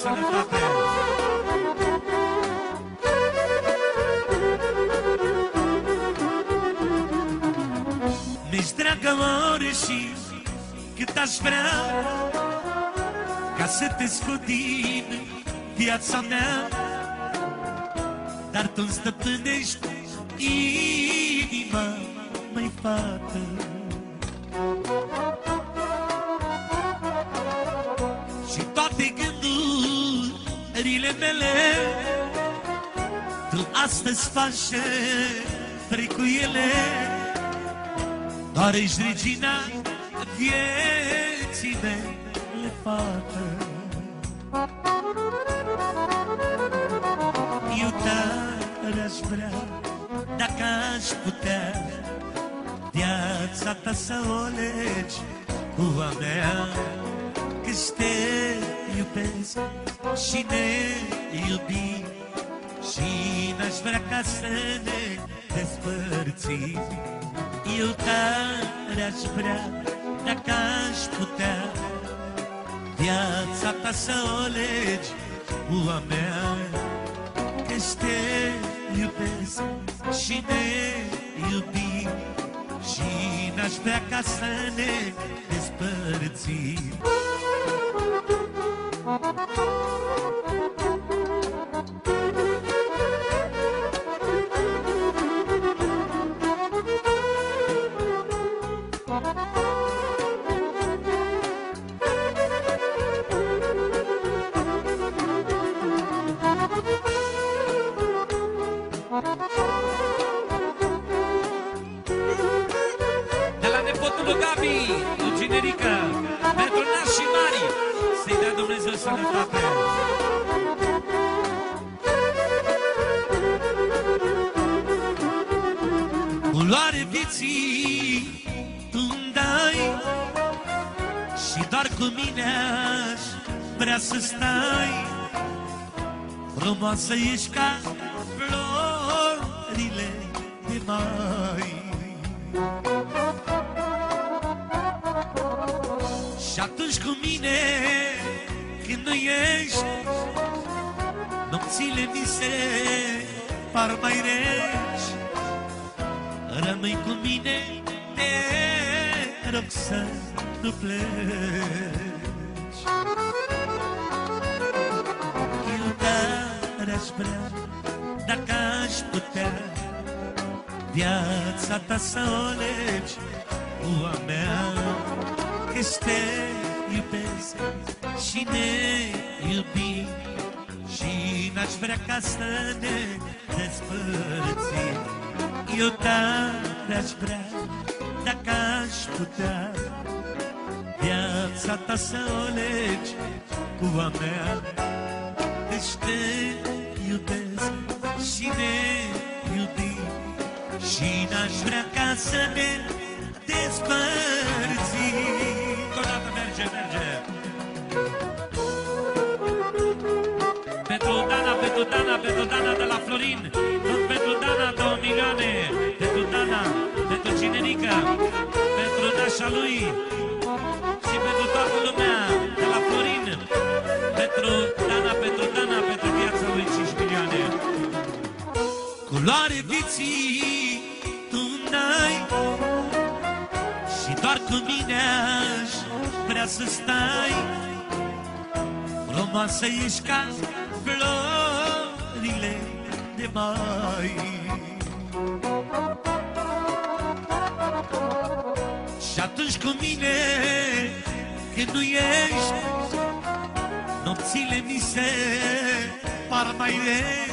sănătate. Mi-și dragă ori și cât aș vrea Ca să te scot din viața mea Dar tu-mi stăpânești inima, măi fată gândurile mele Tu astăzi faci vrei cu ele. Doar ești regina vieții mele, fată. Eu tare aș vrea, dacă aș putea Viața ta să o legi cu a mea. Că te iubesc și ne iubim Și n-aș vrea ca să ne despărțim. Eu tare aș vrea, dacă aș putea Viața ta să o legi cu a mea. Că te iubesc și ne iubim Și n-aș vrea ca să ne despărțim De la nepotul lui Gabi, lui Generica, pentru nașii mari, să-i dea Dumnezeu sănătate. Culoare vieții tu-mi dai Și doar cu mine aș vrea să stai Frumoasă ești ca florile de mai Și atunci cu mine când nu ești Nopțile mi se par mai reci. Rămâi cu mine, te rog să nu pleci. Eu tare aș vrea, dacă aș putea Viața ta să o legi cu a mea Că te iubesc și ne iubim Și n-aș vrea ca să ne despărțim. Eu tare aș vrea, dacă aș putea Viața ta să o legi cu a mea. Deci te iubesc și ne iubim Și n-aș vrea ca să ne despărțim Culoare vieții tu n-ai. Și doar cu mine aș vrea să stai. Frumoasă ești ca florile de mai. Și atunci cu mine când nu ești Nopțile mi se par mai reci